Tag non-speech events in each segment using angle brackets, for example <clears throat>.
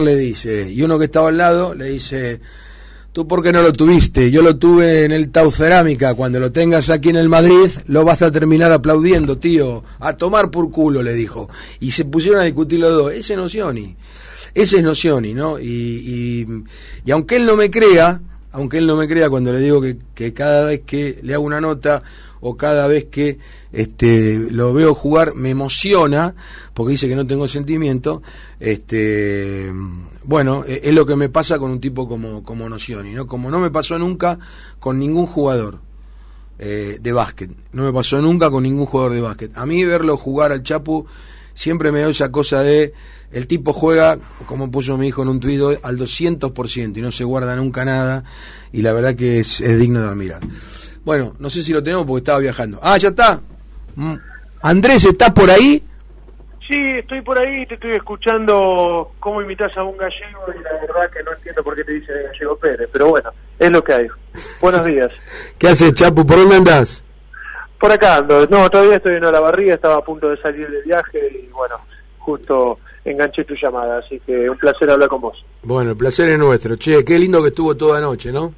le dice, y uno que estaba al lado le dice, ¿tú por qué no lo tuviste? Yo lo tuve en el Tau Cerámica, cuando lo tengas aquí en el Madrid lo vas a terminar aplaudiendo, tío, a tomar por culo, le dijo. Y se pusieron a discutir los dos, ese es Nocioni, ese es Nocioni, ¿no? Y, y, aunque él no me crea, aunque él no me crea cuando le digo que cada vez que le hago una nota o cada vez que este, lo veo jugar me emociona, porque dice que no tengo sentimiento, este, bueno, e, es lo que me pasa con un tipo como, como Nocioni, ¿no? Como no me pasó nunca con ningún jugador eh, de básquet, no me pasó nunca con ningún jugador de básquet. A mí verlo jugar al Chapu siempre me da esa cosa de el tipo juega, como puso mi hijo en un tuit, al 200% y no se guarda nunca nada y la verdad que es digno de admirar. Bueno, no sé si lo tenemos porque estaba viajando. Ah, ya está. Mm. Andrés, ¿estás por ahí? Sí, estoy por ahí, te estoy escuchando cómo imitas a un gallego y la verdad que no entiendo por qué te dice gallego Pérez, pero bueno, es lo que hay. Buenos días. <laughs> ¿Qué haces, Chapu? ¿Por dónde andás? Por acá ando. No, todavía estoy en la barriga, estaba a punto de salir de viaje y bueno, justo enganché tu llamada, así que un placer hablar con vos. Bueno, el placer es nuestro. Che, qué lindo que estuvo toda noche, ¿no?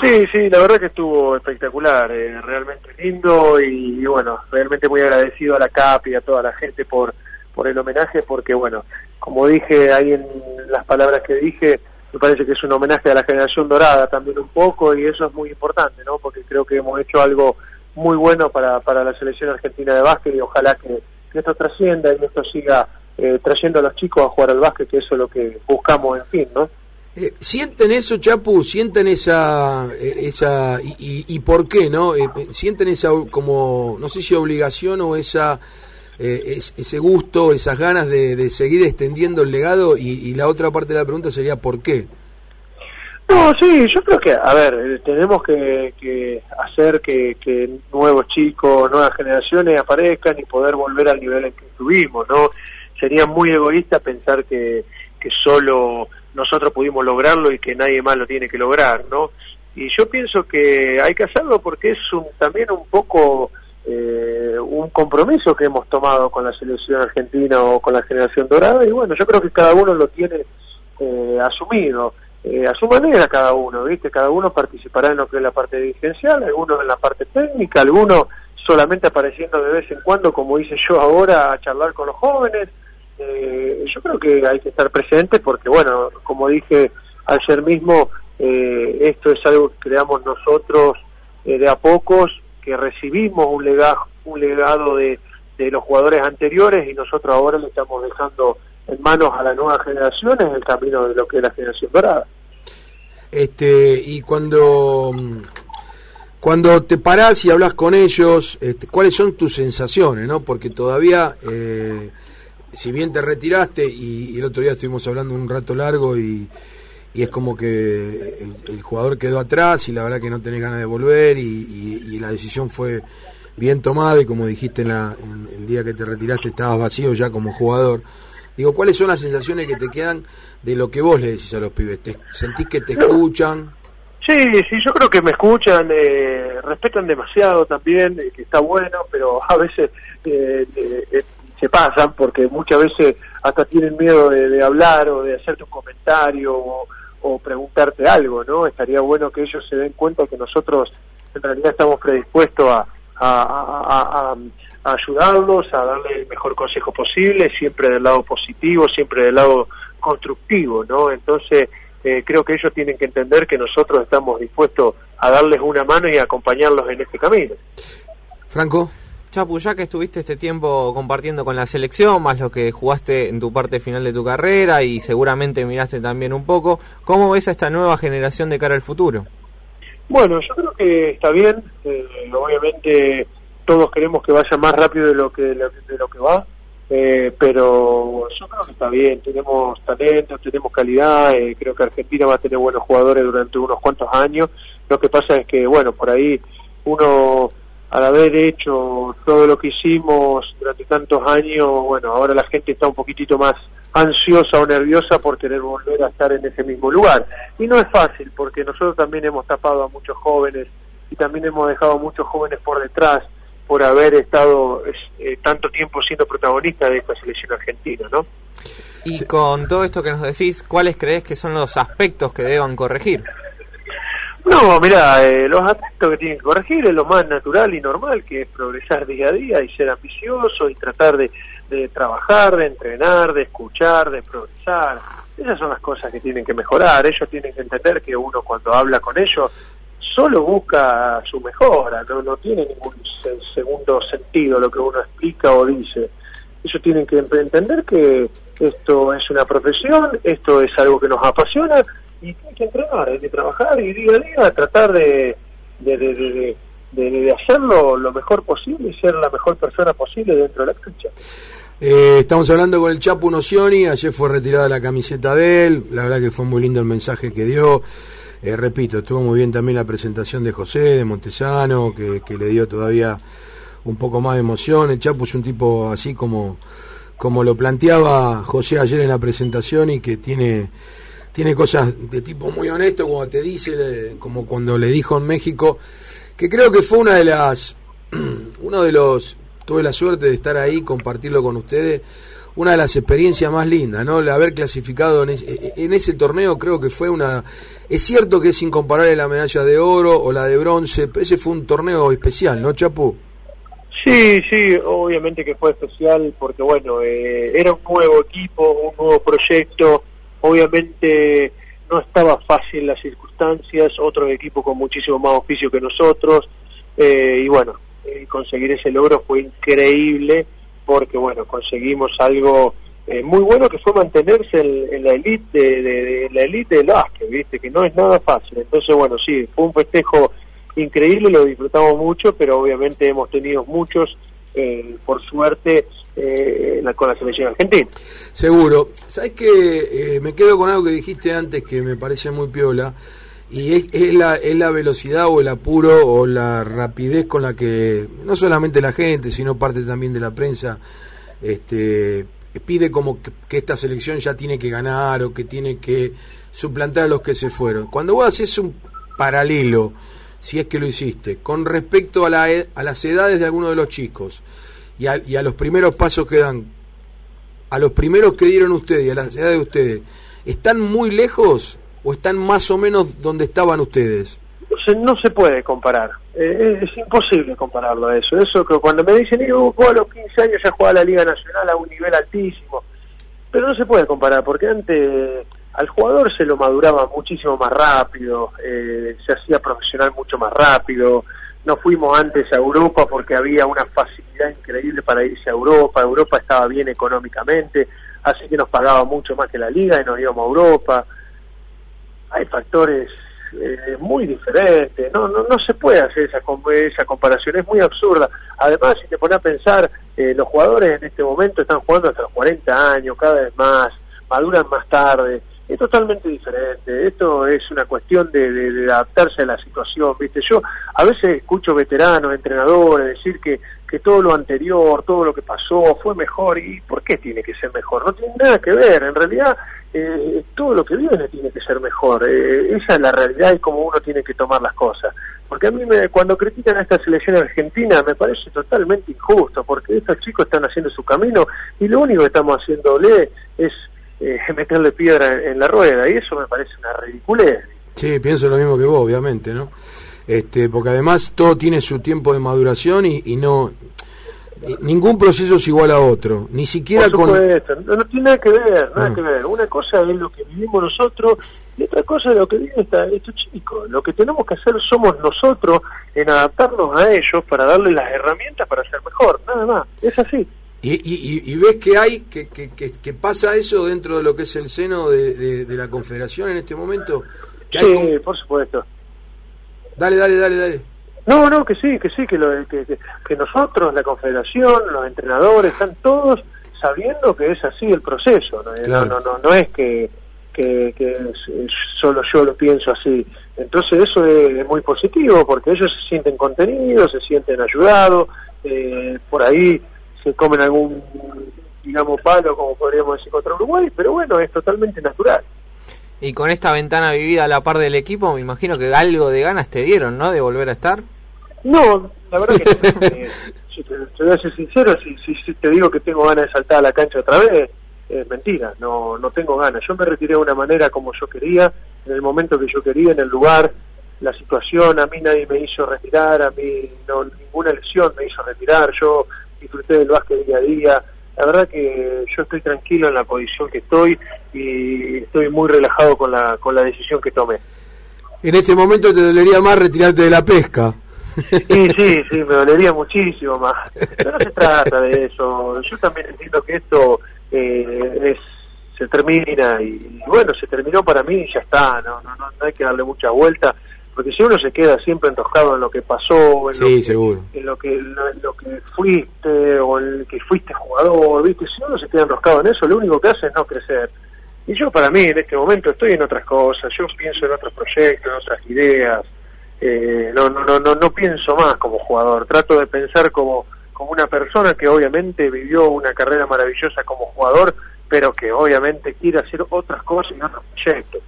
Sí, sí, la verdad que estuvo espectacular, eh, realmente lindo y, bueno, realmente muy agradecido a la CAP y a toda la gente por, por el homenaje porque bueno, como dije ahí en las palabras que dije, me parece que es un homenaje a la generación dorada también un poco y eso es muy importante, ¿no? Porque creo que hemos hecho algo muy bueno para, para la selección argentina de básquet y ojalá que, que esto trascienda y esto siga eh, trayendo a los chicos a jugar al básquet, que eso es lo que buscamos en fin, ¿no? Eh, ¿Sienten eso, Chapu? ¿Sienten esa... Eh, esa y, y, por qué, no? Eh, ¿Sienten esa como, no sé si obligación o esa... Es, ese gusto, esas ganas de, de, seguir extendiendo el legado y, y, la otra parte de la pregunta sería ¿por qué? No, sí, yo creo que, a ver, tenemos que, que hacer que, que, nuevos chicos, nuevas generaciones aparezcan y poder volver al nivel en que estuvimos, ¿no? Sería muy egoísta pensar que, que solo nosotros pudimos lograrlo y que nadie más lo tiene que lograr, ¿no? Y yo pienso que hay que hacerlo porque es un, también un poco eh, un compromiso que hemos tomado con la selección argentina o con la generación dorada y bueno, yo creo que cada uno lo tiene eh, asumido. Eh, a su manera cada uno, ¿viste? Cada uno participará en lo que es la parte dirigencial, algunos en la parte técnica, algunos solamente apareciendo de vez en cuando, como hice yo ahora, a charlar con los jóvenes, eh, yo creo que hay que estar presente porque, bueno, como dije ayer mismo, eh, esto es algo que creamos nosotros eh, de a pocos, que recibimos un legado, un legado de, los jugadores anteriores y nosotros ahora le estamos dejando en manos a las nuevas generaciones el camino de lo que es la generación dorada. Este, y cuando cuando te parás y hablas con ellos, este, ¿cuáles son tus sensaciones? ¿no? Porque todavía eh, si bien te retiraste y, y, el otro día estuvimos hablando un rato largo y, y es como que el, el, jugador quedó atrás y la verdad que no tenés ganas de volver y, y la decisión fue bien tomada y como dijiste en, la, en el día que te retiraste estabas vacío ya como jugador. Digo, ¿cuáles son las sensaciones que te quedan de lo que vos le decís a los pibes? ¿Te, ¿Sentís que te escuchan? Sí, sí, yo creo que me escuchan, eh, respetan demasiado también, eh, que está bueno, pero a veces eh, eh, se pasan porque muchas veces hasta tienen miedo de, de hablar o de hacerte un comentario o, preguntarte algo, ¿no? Estaría bueno que ellos se den cuenta que nosotros en realidad estamos predispuestos a ayudarlos, a darle el mejor consejo posible, siempre del lado positivo, siempre del lado constructivo, ¿no? Entonces, eh, creo que ellos tienen que entender que nosotros estamos dispuestos a darles una mano y a acompañarlos en este camino. Franco. Chapu, ya que estuviste este tiempo compartiendo con la selección, más lo que jugaste en tu parte final de tu carrera y seguramente miraste también un poco, ¿cómo ves a esta nueva generación de cara al futuro? Bueno, yo creo que está bien, eh, obviamente todos queremos que vaya más rápido de lo que, de lo que va, eh, pero yo creo que está bien, tenemos talento, tenemos calidad, eh, creo que Argentina va a tener buenos jugadores durante unos cuantos años, lo que pasa es que, bueno, por ahí uno al haber hecho todo lo que hicimos durante tantos años, bueno, ahora la gente está un poquitito más ansiosa o nerviosa por querer volver a estar en ese mismo lugar. Y no es fácil, porque nosotros también hemos tapado a muchos jóvenes y también hemos dejado a muchos jóvenes por detrás por haber estado eh, tanto tiempo siendo protagonista de esta selección argentina, ¿no? Y con todo esto que nos decís, ¿cuáles crees que son los aspectos que deban corregir? No, mira, eh, los aspectos que tienen que corregir es lo más natural y normal, que es progresar día a día y ser ambicioso y tratar de, trabajar, de entrenar, de escuchar, de progresar. Esas son las cosas que tienen que mejorar. Ellos tienen que entender que uno cuando habla con ellos solo busca su mejora, no, no tiene ningún segundo sentido lo que uno explica o dice. Ellos tienen que entender que esto es una profesión, esto es algo que nos apasiona y hay que entrenar, hay que trabajar y día a día tratar de, de, de, hacerlo lo mejor posible y ser la mejor persona posible dentro de la cancha. Eh, estamos hablando con el Chapu Nocioni, ayer fue retirada la camiseta de él, la verdad que fue muy lindo el mensaje que dio. Eh, repito, estuvo muy bien también la presentación de José, de Montesano, que, le dio todavía un poco más de emoción. El Chapu es un tipo así como, como lo planteaba José ayer en la presentación y que tiene, tiene cosas de tipo muy honesto, como te dice, como cuando le dijo en México, que creo que fue una de las, <clears throat> uno de los, tuve la suerte de estar ahí, compartirlo con ustedes una de las experiencias más lindas, ¿no? El haber clasificado en, ese torneo creo que fue una... Es cierto que es incomparable la medalla de oro o la de bronce, pero ese fue un torneo especial, ¿no, Chapu? Sí, sí, obviamente que fue especial porque, bueno, eh, era un nuevo equipo, un nuevo proyecto, obviamente no estaba fácil las circunstancias, otros equipos con muchísimo más oficio que nosotros, eh, y bueno, eh, conseguir ese logro fue increíble porque bueno, conseguimos algo eh, muy bueno que fue mantenerse en, la elite de, la elite del básquet, viste, que no es nada fácil. Entonces bueno, sí, fue un festejo increíble, lo disfrutamos mucho, pero obviamente hemos tenido muchos, eh, por suerte, eh, con la selección argentina. Seguro. ¿Sabes que me quedo con algo que dijiste antes que me parece muy piola? y es, la, es la velocidad o el apuro o la rapidez con la que no solamente la gente, sino parte también de la prensa, este, pide como que, esta selección ya tiene que ganar o que tiene que suplantar a los que se fueron. Cuando vos haces un paralelo, si es que lo hiciste, con respecto a, la, a las edades de algunos de los chicos y a, y a los primeros pasos que dan, a los primeros que dieron ustedes y a las edades de ustedes, ¿están muy lejos o están más o menos donde estaban ustedes? no se puede comparar, eh, es, imposible compararlo a eso. Eso que cuando me dicen, yo a los 15 años ya jugaba la Liga Nacional a un nivel altísimo, pero no se puede comparar porque antes al jugador se lo maduraba muchísimo más rápido, eh, se hacía profesional mucho más rápido. No fuimos antes a Europa porque había una facilidad increíble para irse a Europa. Europa estaba bien económicamente, así que nos pagaba mucho más que la liga y nos íbamos a Europa hay factores eh, muy diferentes, no, no, no se puede hacer esa, esa comparación, es muy absurda. Además, si te pones a pensar, eh, los jugadores en este momento están jugando hasta los 40 años, cada vez más, maduran más tarde, es totalmente diferente. Esto es una cuestión de, adaptarse a la situación, ¿viste? Yo a veces escucho veteranos, entrenadores decir que, que todo lo anterior, todo lo que pasó fue mejor. ¿Y por qué tiene que ser mejor? No tiene nada que ver. En realidad, eh, todo lo que viene tiene que ser mejor. Eh, esa es la realidad y cómo uno tiene que tomar las cosas. Porque a mí me, cuando critican a esta selección argentina me parece totalmente injusto, porque estos chicos están haciendo su camino y lo único que estamos haciéndole es eh, <laughs> meterle piedra en, la rueda y eso me parece una ridiculez. Sí, pienso lo mismo que vos, obviamente, ¿no? Este, porque además todo tiene su tiempo de maduración y, y no ningún proceso es igual a otro, ni siquiera con... No, tiene nada que ver, nada ah. que ver. Una cosa es lo que vivimos nosotros y otra cosa es lo que viven estos chicos. Lo que tenemos que hacer somos nosotros en adaptarnos a ellos para darles las herramientas para ser mejor, nada más. Es así. ¿Y, y, ves que hay, que, que, que, pasa eso dentro de lo que es el seno de, de, la Confederación en este momento? sí, por supuesto. Dale, dale, dale, dale. No, no, que sí, que sí, que, lo, que, que, nosotros, la Confederación, los entrenadores, están todos sabiendo que es así el proceso. No, no, no, no, es que, que, solo yo lo pienso así. Entonces eso es, muy positivo porque ellos se sienten contenidos, se sienten ayudados, eh, por ahí se comen algún, digamos, palo, como podríamos decir, contra Uruguay, pero bueno, es totalmente natural. Y con esta ventana vivida a la par del equipo, me imagino que algo de ganas te dieron, ¿no? De volver a estar. No, la verdad que si <laughs> te, voy a ser sincero, si, si, te digo que tengo ganas de saltar a la cancha otra vez, es mentira, no, no tengo ganas. Yo me retiré de una manera como yo quería, en el momento que yo quería, en el lugar, la situación, a mí nadie me hizo retirar, a mí no, ninguna lesión me hizo retirar, yo disfruté del básquet día a día. La verdad que yo estoy tranquilo en la posición que estoy y estoy muy relajado con la, con la decisión que tomé. En este momento te dolería más retirarte de la pesca. Sí, sí, sí, me dolería muchísimo más. Pero no se trata de eso. Yo también entiendo que esto eh, es se termina y, bueno, se terminó para mí y ya está, no, no, no, hay que darle mucha vuelta, porque si uno se queda siempre enroscado en lo que pasó, en, lo, que, seguro. en lo que en lo que fuiste o en el que fuiste jugador, ¿viste? Si uno se queda enroscado en eso, lo único que hace es no crecer. Y yo para mí en este momento estoy en otras cosas, yo pienso en otros proyectos, en otras ideas, eh, no, no, no, no, no pienso más como jugador, trato de pensar como, como una persona que obviamente vivió una carrera maravillosa como jugador, pero que obviamente quiere hacer otras cosas y otros proyectos.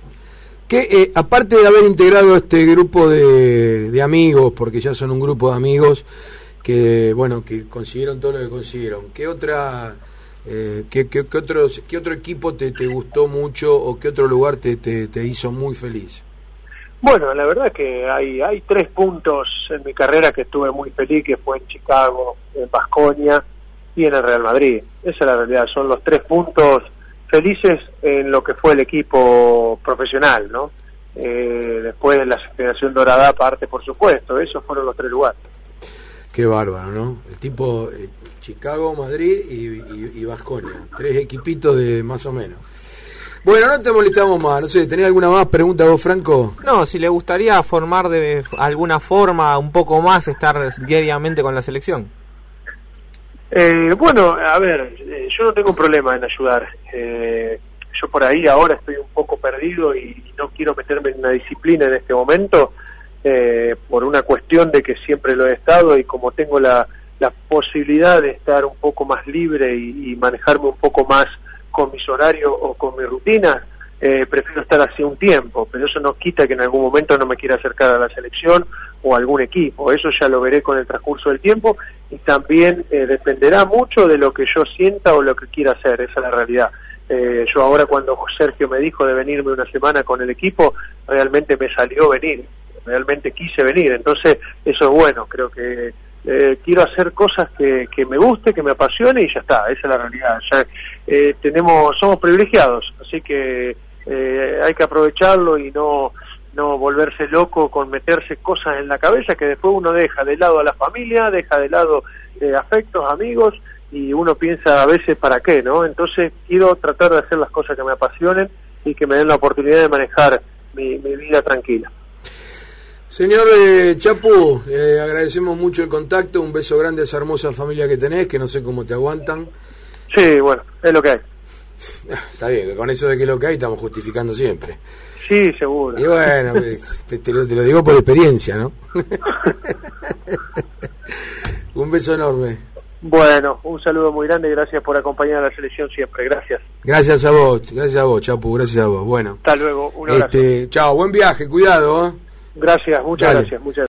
Que eh, aparte de haber integrado este grupo de, de, amigos, porque ya son un grupo de amigos que bueno que consiguieron todo lo que consiguieron, ¿qué otra eh, qué, qué, otros, qué otro equipo te, te gustó mucho o qué otro lugar te, te, te hizo muy feliz? Bueno, la verdad que hay, hay tres puntos en mi carrera que estuve muy feliz, que fue en Chicago, en Basconia y en el Real Madrid. Esa es la realidad, son los tres puntos felices en lo que fue el equipo profesional, ¿no? Eh, después de la generación dorada aparte, por supuesto, esos fueron los tres lugares. Qué bárbaro, ¿no? El tipo eh, Chicago, Madrid y, y, Vasconia, tres equipitos de más o menos. Bueno, no te molestamos más. No sé, ¿tenés alguna más pregunta vos, Franco? No, si le gustaría formar de alguna forma un poco más, estar diariamente con la selección. Eh, bueno, a ver, eh, yo no tengo problema en ayudar. Eh, yo por ahí ahora estoy un poco perdido y no quiero meterme en una disciplina en este momento eh, por una cuestión de que siempre lo he estado y como tengo la, la posibilidad de estar un poco más libre y, y manejarme un poco más con mis horarios o con mi rutina, eh, prefiero estar así un tiempo, pero eso no quita que en algún momento no me quiera acercar a la selección o algún equipo, eso ya lo veré con el transcurso del tiempo y también eh, dependerá mucho de lo que yo sienta o lo que quiera hacer, esa es la realidad. Eh, yo ahora cuando Sergio me dijo de venirme una semana con el equipo, realmente me salió venir, realmente quise venir, entonces eso es bueno, creo que eh, quiero hacer cosas que, que, me guste, que me apasione y ya está, esa es la realidad. Ya eh, tenemos, somos privilegiados, así que eh, hay que aprovecharlo y no no volverse loco con meterse cosas en la cabeza que después uno deja de lado a la familia, deja de lado eh, afectos, amigos y uno piensa a veces para qué, ¿no? Entonces quiero tratar de hacer las cosas que me apasionen y que me den la oportunidad de manejar mi, mi vida tranquila. Señor eh, Chapu, eh, agradecemos mucho el contacto, un beso grande a esa hermosa familia que tenés, que no sé cómo te aguantan. Sí, bueno, es lo que hay. <laughs> Está bien, con eso de que es lo que hay estamos justificando siempre. Sí, seguro. Y bueno, te, te, lo, te lo, digo por experiencia, ¿no? <laughs> un beso enorme. Bueno, un saludo muy grande y gracias por acompañar a la selección siempre. Gracias. Gracias a vos, gracias a vos, Chapu, gracias a vos. Bueno. Hasta luego, un abrazo. Este, chao, buen viaje, cuidado. ¿eh? Gracias, muchas Dale. gracias, muchas